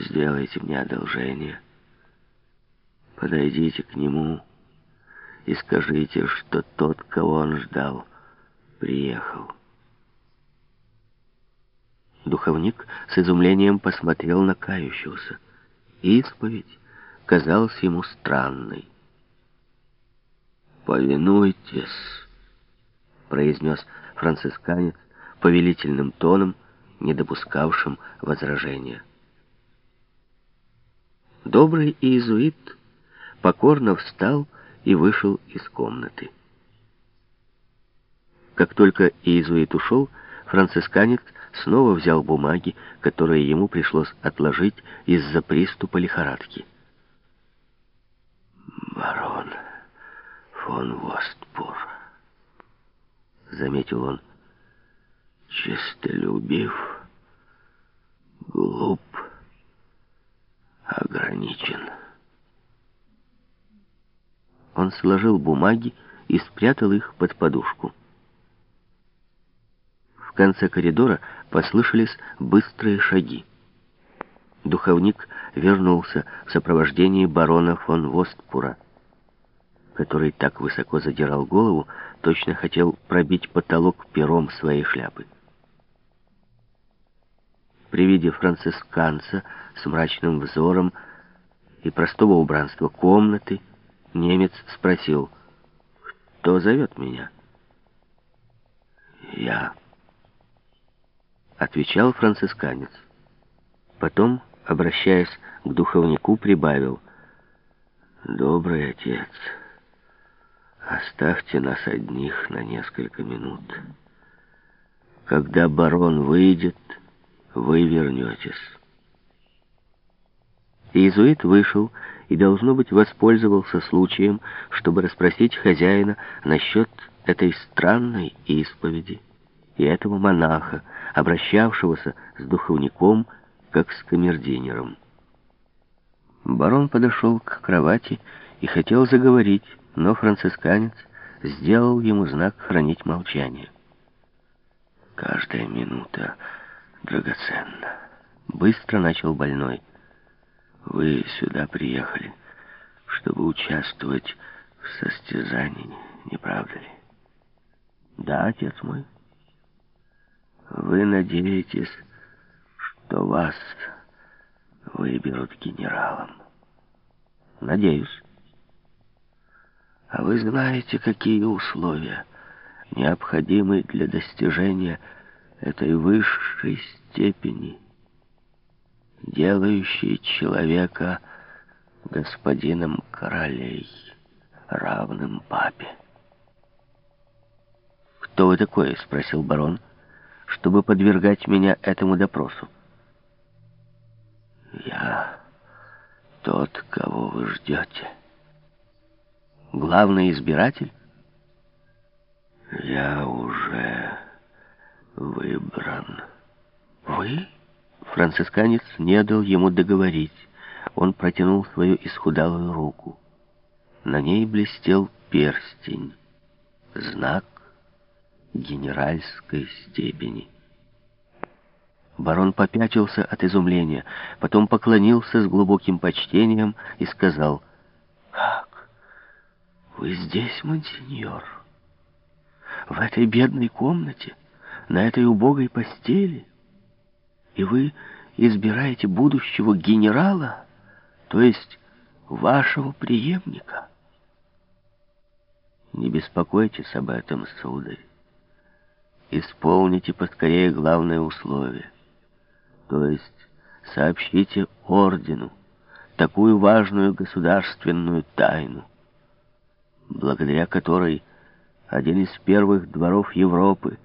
Сделайте мне одолжение. Подойдите к нему и скажите, что тот, кого он ждал, приехал. Духовник с изумлением посмотрел на кающегося. Исповедь казалась ему странной. «Повинуйтесь», — произнес францисканец повелительным тоном, не допускавшим возражения. Добрый иезуит покорно встал и вышел из комнаты. Как только иезуит ушел, францисканец снова взял бумаги, которые ему пришлось отложить из-за приступа лихорадки. «Барон фон Востпур», — заметил он, — «честолюбив, глуп, Он сложил бумаги и спрятал их под подушку. В конце коридора послышались быстрые шаги. Духовник вернулся в сопровождении барона фон Востпура, который так высоко задирал голову, точно хотел пробить потолок пером своей шляпы. При виде францисканца с мрачным взором и простого убранства комнаты немец спросил, «Кто зовет меня?» «Я», — отвечал францисканец. Потом, обращаясь к духовнику, прибавил, «Добрый отец, оставьте нас одних на несколько минут. Когда барон выйдет, вы вернетесь». Иезуит вышел и, должно быть, воспользовался случаем, чтобы расспросить хозяина насчет этой странной исповеди и этого монаха, обращавшегося с духовником, как с камердинером. Барон подошел к кровати и хотел заговорить, но францисканец сделал ему знак хранить молчание. «Каждая минута драгоценна», — быстро начал больной. «Вы сюда приехали, чтобы участвовать в состязании, не правда ли?» «Да, отец мой». «Вы надеетесь, что вас выберут генералом?» «Надеюсь». «А вы знаете, какие условия необходимы для достижения этой высшей степени, делающей человека господином королей, равным папе?» «Кто вы такой?» — спросил барон, — «чтобы подвергать меня этому допросу». «Я тот, кого вы ждете». «Главный избиратель?» «Я уже выбран». «Вы?» Францисканец не дал ему договорить. Он протянул свою исхудалую руку. На ней блестел перстень. Знак генеральской степени. Барон попятился от изумления, потом поклонился с глубоким почтением и сказал, «Как? Вы здесь, монсеньор? В этой бедной комнате, на этой убогой постели? И вы избираете будущего генерала, то есть вашего преемника?» «Не беспокойтесь об этом, сударь. Исполните поскорее главное условие. То есть сообщите ордену такую важную государственную тайну, благодаря которой один из первых дворов Европы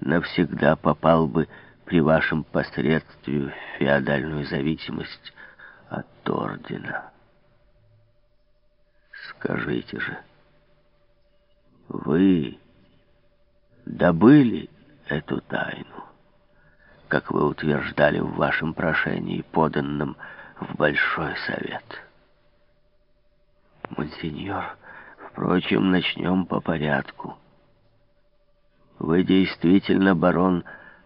навсегда попал бы при вашем посредстве феодальную зависимость от ордена. Скажите же, вы добыли эту тайну, как вы утверждали в вашем прошении, поданном в Большой Совет. Монсеньор, впрочем, начнем по порядку. Вы действительно барон